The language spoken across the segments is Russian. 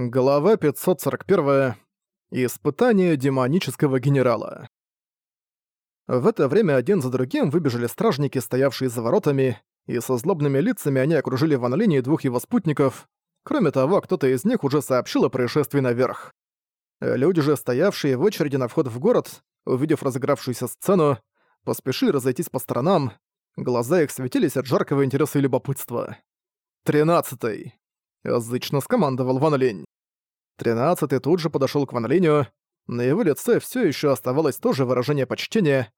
Глава 541. Испытание демонического генерала. В это время один за другим выбежали стражники, стоявшие за воротами, и со злобными лицами они окружили Ван Линь двух его спутников. Кроме того, кто-то из них уже сообщил о происшествии наверх. Люди же, стоявшие в очереди на вход в город, увидев разыгравшуюся сцену, поспешили разойтись по сторонам, глаза их светились от жаркого интереса и любопытства. Тринадцатый. Зычно скомандовал Ван Линь. Тринадцатый тут же подошёл к Ван Линю. На его лице всё ещё оставалось то же выражение почтения.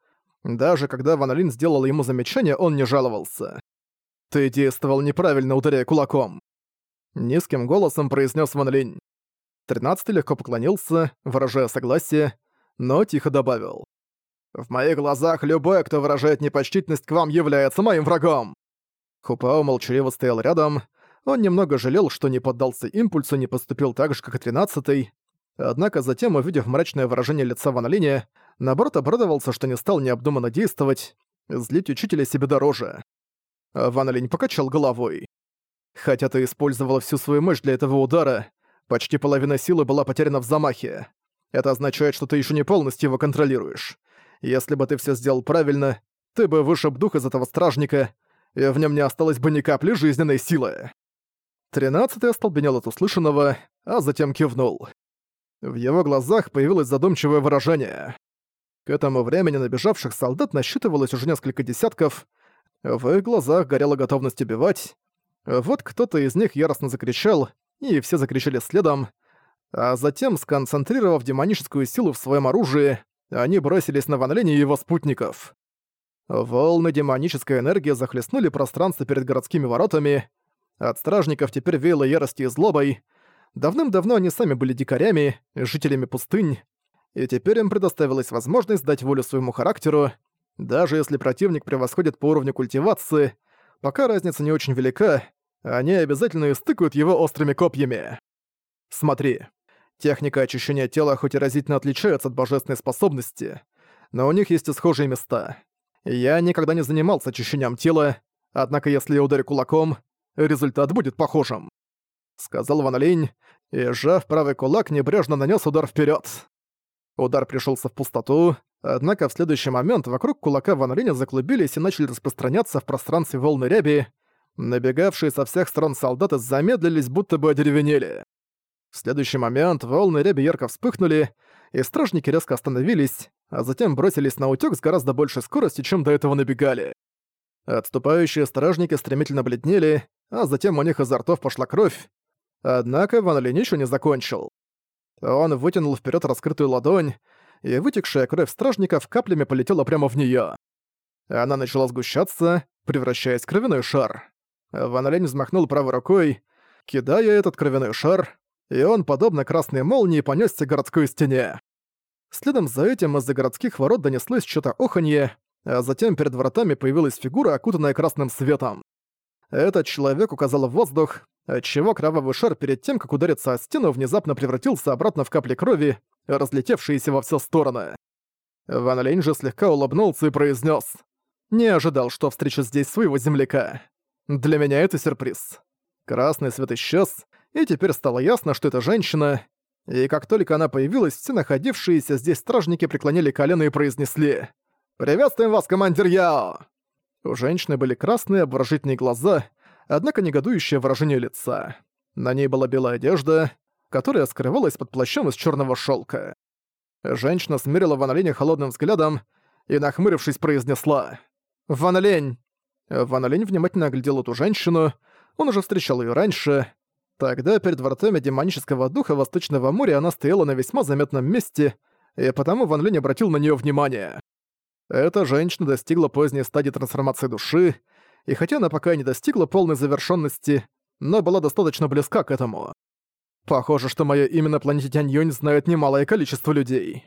Даже когда Ван Линь сделал ему замечание, он не жаловался. «Ты действовал неправильно, ударяя кулаком!» Низким голосом произнёс Ван Линь. Тринадцатый легко поклонился, выражая согласие, но тихо добавил. «В моих глазах любой, кто выражает непочтительность к вам, является моим врагом!» Хупао молчаливо стоял рядом, он немного жалел, что не поддался импульсу, не поступил так же, как и тринадцатый. Однако затем, увидев мрачное выражение лица Ван Линя, наоборот обрадовался, что не стал необдуманно действовать, злить учителя себе дороже. Ван Линь покачал головой. «Хотя ты использовал всю свою мощь для этого удара, почти половина силы была потеряна в замахе. Это означает, что ты еще не полностью его контролируешь. Если бы ты все сделал правильно, ты бы вышиб дух из этого стражника, и в нем не осталось бы ни капли жизненной силы. Тринадцатый остолбенел от услышанного, а затем кивнул. В его глазах появилось задумчивое выражение. К этому времени набежавших солдат насчитывалось уже несколько десятков, в их глазах горела готовность убивать. Вот кто-то из них яростно закричал, и все закричали следом, а затем, сконцентрировав демоническую силу в своем оружии, они бросились на Ван Линь и его спутников. Волны демонической энергии захлестнули пространство перед городскими воротами, от стражников теперь веяло яростью и злобой. Давным-давно они сами были дикарями, жителями пустынь, и теперь им предоставилась возможность дать волю своему характеру, даже если противник превосходит по уровню культивации, пока разница не очень велика, они обязательно истыкают его острыми копьями. Смотри, техника очищения тела хоть и разительно отличается от божественной способности, но у них есть и схожие места. Я никогда не занимался очищением тела, однако если я ударю кулаком, результат будет похожим», — сказал Ван Линь, и, сжав правый кулак, небрежно нанес удар вперед. Удар пришелся в пустоту, однако в следующий момент вокруг кулака Ван Линя заклубились и начали распространяться в пространстве волны ряби. Набегавшие со всех сторон солдаты замедлились, будто бы одеревенели. В следующий момент волны ряби ярко вспыхнули, и стражники резко остановились, а затем бросились на утёк с гораздо большей скоростью, чем до этого набегали. Отступающие стражники стремительно бледнели, а затем у них изо ртов пошла кровь. Однако Ван Линь ещё не закончил. Он вытянул вперед раскрытую ладонь, и вытекшая кровь стражников каплями полетела прямо в неё. Она начала сгущаться, превращаясь в кровяной шар. Ван Линь взмахнул правой рукой, кидая этот кровяной шар, и он, подобно красной молнии, понёсся к городской стене. Следом за этим из-за городских ворот донеслось что-то оханье, а затем перед вратами появилась фигура, окутанная красным светом. Этот человек указал в воздух, отчего кровавый шар перед тем, как удариться о стену, внезапно превратился обратно в капли крови, разлетевшиеся во все стороны. Ван Линь же слегка улыбнулся и произнес: «Не ожидал, что встречу здесь своего земляка. Для меня это сюрприз». Красный свет исчез, и теперь стало ясно, что это женщина, и как только она появилась, все находившиеся здесь стражники преклонили колено и произнесли «Приветствуем вас, командир Яо!» У женщины были красные обворожительные глаза, однако негодующее выражение лица. На ней была белая одежда, которая скрывалась под плащом из черного шелка. Женщина смерила Ван Линя холодным взглядом и, нахмурившись, произнесла «Ван Линь!». Ван Линь внимательно оглядел эту женщину, он уже встречал ее раньше. Тогда перед вратами демонического духа Восточного моря она стояла на весьма заметном месте, и потому Ван Линь обратил на нее внимание. Эта женщина достигла поздней стадии трансформации души, и хотя она пока не достигла полной завершенности, но была достаточно близка к этому. Похоже, что моё имя на планете Тянь-Юнь знает немалое количество людей.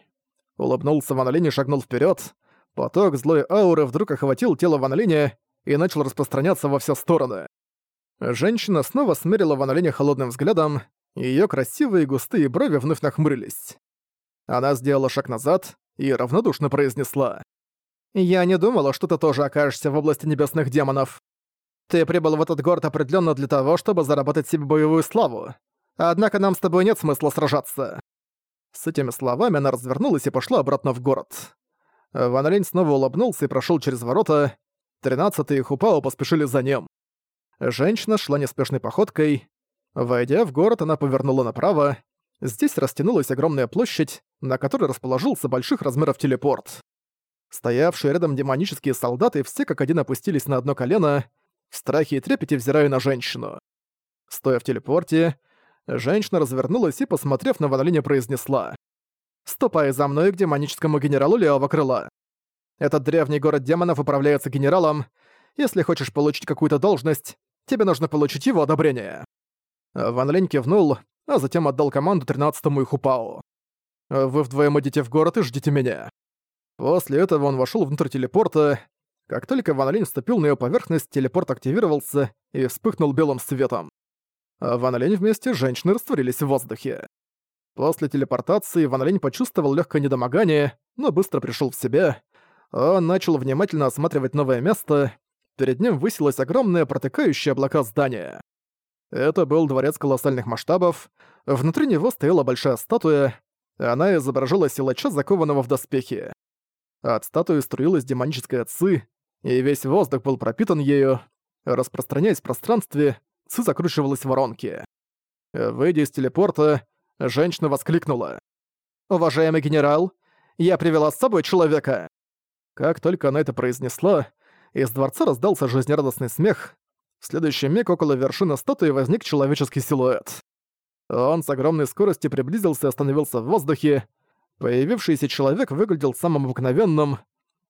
Улыбнулся Ван Линь и шагнул вперед. Поток злой ауры вдруг охватил тело Ван Линя и начал распространяться во все стороны. Женщина снова смерила Ван Линя холодным взглядом, и её красивые густые брови вновь нахмурились. Она сделала шаг назад и равнодушно произнесла. Я не думала, что ты тоже окажешься в области небесных демонов. Ты прибыл в этот город определенно для того, чтобы заработать себе боевую славу. Однако нам с тобой нет смысла сражаться». С этими словами она развернулась и пошла обратно в город. Ван Лень снова улыбнулся и прошел через ворота. Тринадцатый и Хупао поспешили за ним. Женщина шла неспешной походкой. Войдя в город, она повернула направо. Здесь растянулась огромная площадь, на которой расположился больших размеров телепорт. Стоявшие рядом демонические солдаты все как один опустились на одно колено, в страхе и трепете взирая на женщину. Стоя в телепорте, женщина развернулась и, посмотрев на Ванолине, произнесла «Ступай за мной к демоническому генералу Левого Крыла. Этот древний город демонов управляется генералом. Если хочешь получить какую-то должность, тебе нужно получить его одобрение». Ван кивнул, а затем отдал команду тринадцатому и Хупао. «Вы вдвоем идите в город и ждите меня». После этого он вошел внутрь телепорта. Как только Ван Линь вступил на ее поверхность, телепорт активировался и вспыхнул белым светом. А Ван Линь вместе с женщиной растворились в воздухе. После телепортации Ван Линь почувствовал легкое недомогание, но быстро пришел в себя. Он начал внимательно осматривать новое место. Перед ним высилось огромное протыкающее облака здание. Это был дворец колоссальных масштабов. Внутри него стояла большая статуя. Она изображала силача, закованного в доспехи. От статуи струилась демоническая ци, и весь воздух был пропитан ею. Распространяясь в пространстве, ци закручивалась в воронки. Выйдя из телепорта, женщина воскликнула. «Уважаемый генерал, я привела с собой человека!» Как только она это произнесла, из дворца раздался жизнерадостный смех. В следующий миг около вершины статуи возник человеческий силуэт. Он с огромной скоростью приблизился и остановился в воздухе, Появившийся человек выглядел самым обыкновенным,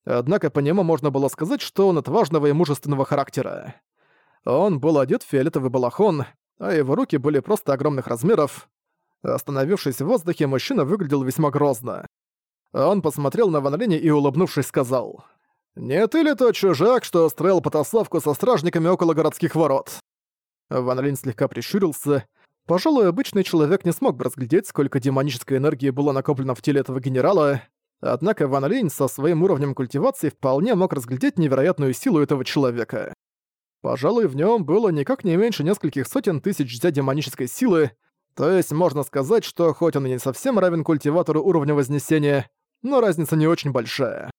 однако по нему можно было сказать, что он отважного и мужественного характера. Он был одет в фиолетовый балахон, а его руки были просто огромных размеров. Остановившись в воздухе, мужчина выглядел весьма грозно. Он посмотрел на Ван Линя и, улыбнувшись, сказал, «Не ты ли тот чужак, что устроил потасовку со стражниками около городских ворот?» Ван Линь слегка прищурился Пожалуй, обычный человек не смог бы разглядеть, сколько демонической энергии было накоплено в теле этого генерала, однако Ван Линь со своим уровнем культивации вполне мог разглядеть невероятную силу этого человека. Пожалуй, в нем было никак не меньше нескольких сотен тысяч дзя демонической силы, то есть можно сказать, что хоть он и не совсем равен культиватору уровня Вознесения, но разница не очень большая.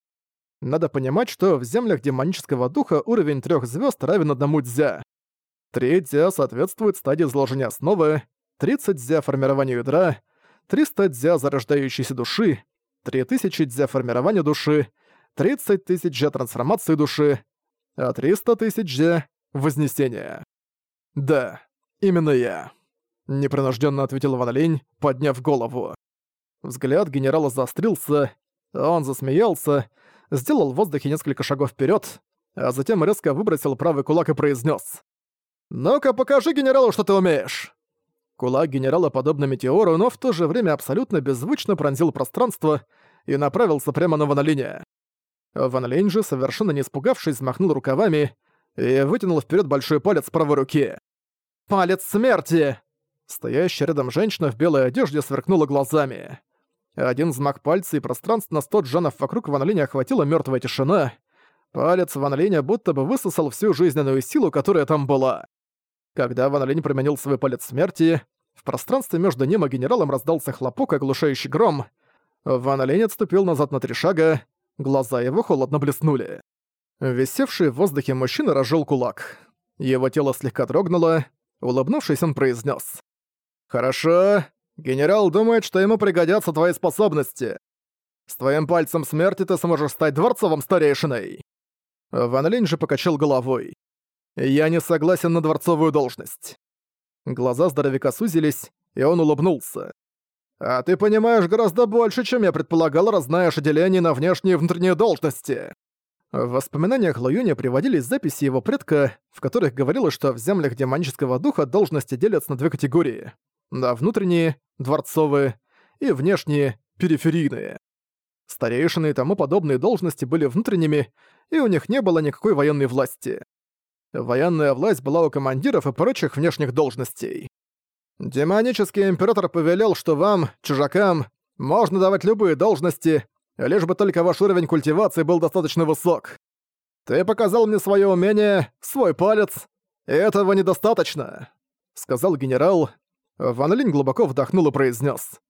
Надо понимать, что в землях демонического духа уровень трех звезд равен одному дзя. Третья соответствует стадии заложения основы, 30 дзя формированию ядра, 300 дзя зарождающейся души, 3000 дзя формирования души, 30 тысяч дзя трансформации души, а 300 тысяч дзя вознесения. Да, именно я. Непринужденно ответил Ван Линь, подняв голову. Взгляд генерала заострился, он засмеялся, сделал в воздухе несколько шагов вперед, а затем резко выбросил правый кулак и произнес: «Ну-ка, покажи генералу, что ты умеешь!» Кулак генерала, подобно метеору, но в то же время абсолютно беззвучно пронзил пространство и направился прямо на Ван Линя. Ван же, совершенно не испугавшись, взмахнул рукавами и вытянул вперед большой палец правой руки. «Палец смерти!» Стоящая рядом женщина в белой одежде сверкнула глазами. Один взмах пальца и пространство на сто джанов вокруг Ван охватила мертвая тишина. Палец Ван будто бы высосал всю жизненную силу, которая там была. Когда Ван Линь применил свой палец смерти, в пространстве между ним и генералом раздался хлопок, оглушающий гром. Ван Линь отступил назад на три шага, глаза его холодно блеснули. Висевший в воздухе мужчина разжал кулак. Его тело слегка дрогнуло. Улыбнувшись, он произнес: «Хорошо. Генерал думает, что ему пригодятся твои способности. С твоим пальцем смерти ты сможешь стать дворцовым старейшиной». Ван Линь же покачал головой. «Я не согласен на дворцовую должность». Глаза здоровяка сузились, и он улыбнулся. «А ты понимаешь гораздо больше, чем я предполагал, раз знаешь о на внешние и внутренние должности». В воспоминаниях Лоюня приводились записи его предка, в которых говорилось, что в землях демонического духа должности делятся на две категории. На внутренние — дворцовые, и внешние — периферийные. Старейшины и тому подобные должности были внутренними, и у них не было никакой военной власти. Военная власть была у командиров и прочих внешних должностей. Демонический император повелел, что вам, чужакам, можно давать любые должности, лишь бы только ваш уровень культивации был достаточно высок. Ты показал мне свое умение, свой палец, и этого недостаточно, сказал генерал. Ван Линь глубоко вдохнул и произнес: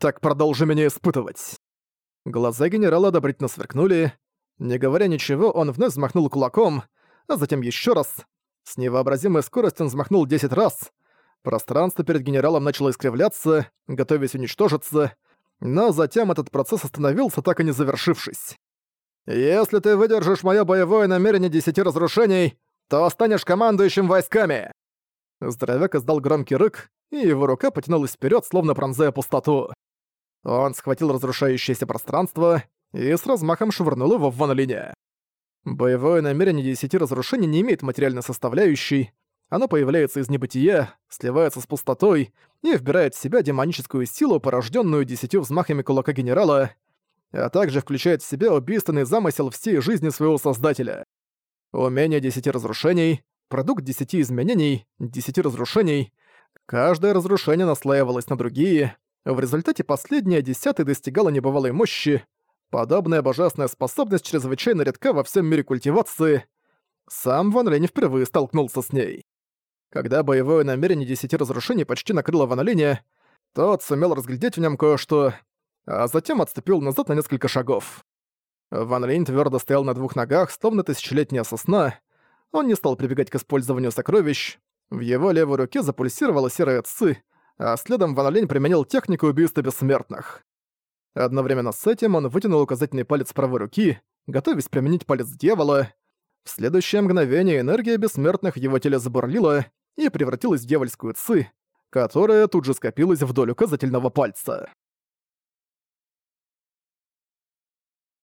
«Так продолжи меня испытывать». Глаза генерала одобрительно сверкнули. Не говоря ничего, он вновь взмахнул кулаком, а затем еще раз. С невообразимой скоростью он взмахнул 10 раз. Пространство перед генералом начало искривляться, готовясь уничтожиться, но затем этот процесс остановился, так и не завершившись. «Если ты выдержишь моё боевое намерение десяти разрушений, то станешь командующим войсками!» Здоровяк издал громкий рык, и его рука потянулась вперед, словно пронзая пустоту. Он схватил разрушающееся пространство и с размахом швырнул его в Ван Линя. Боевое намерение десяти разрушений не имеет материальной составляющей, оно появляется из небытия, сливается с пустотой и вбирает в себя демоническую силу, порожденную десятью взмахами кулака генерала, а также включает в себя убийственный замысел всей жизни своего создателя. Умение десяти разрушений, продукт десяти изменений, десяти разрушений. Каждое разрушение наслаивалось на другие. В результате последняя десятая достигала небывалой мощи. Подобная божественная способность чрезвычайно редка во всем мире культивации. Сам Ван Лень впервые столкнулся с ней. Когда боевое намерение десяти разрушений почти накрыло Ван Линя, тот сумел разглядеть в нем кое-что, а затем отступил назад на несколько шагов. Ван Линь твердо стоял на двух ногах, словно тысячелетняя сосна. Он не стал прибегать к использованию сокровищ. В его левой руке запульсировала серая ци, а следом Ван Линь применил технику убийства бессмертных. Одновременно с этим он вытянул указательный палец правой руки, готовясь применить палец дьявола. В следующее мгновение энергия бессмертных в его теле забурлила и превратилась в дьявольскую ци, которая тут же скопилась вдоль указательного пальца.